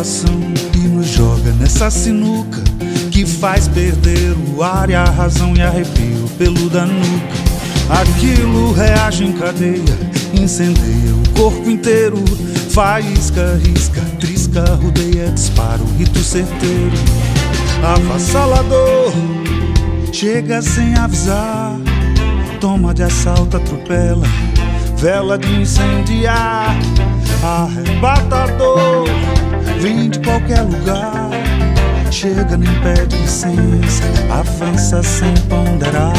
coração e nos joga nessa sinuca que faz perder o ar e a razão e arrepio pelo da nuca. Aquilo reage em cadeia, incendeia o corpo inteiro, faísca, risca, trisca, rodeia, dispara o rito certeiro. Avassalador, chega sem avisar, toma de assalto, atropela, vela de incendiar, arrebatador Vem de qualquer lugar, chega, nem pede licença, avança sem ponderar.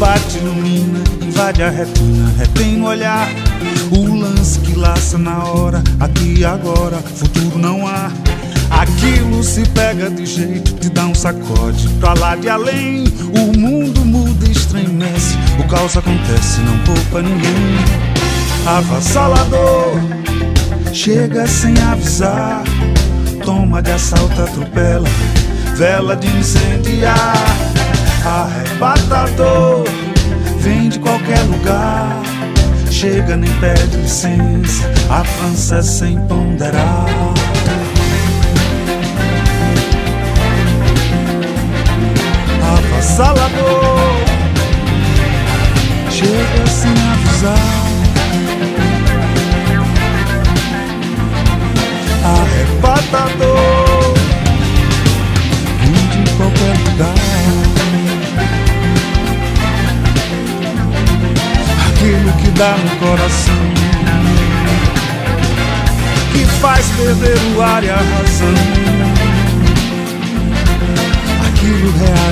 Bate, ilumina, invade a retina, retém o olhar. O lance que laça na hora, aqui e agora, futuro não há. Aquilo se pega de jeito, te dá um sacode pra lá de além. O mundo muda e estremece, o caos acontece, não poupa ninguém. Avassalador, chega sem avisar, toma de assalto, atropela, vela de incendiar. Arrebatador, vem de qualquer lugar, chega nem pede licença, avança sem ponderar. avassalador Chega sem avisar. Arrebatador que dá no coração. Que faz perder o ar e a razão. Aquilo real.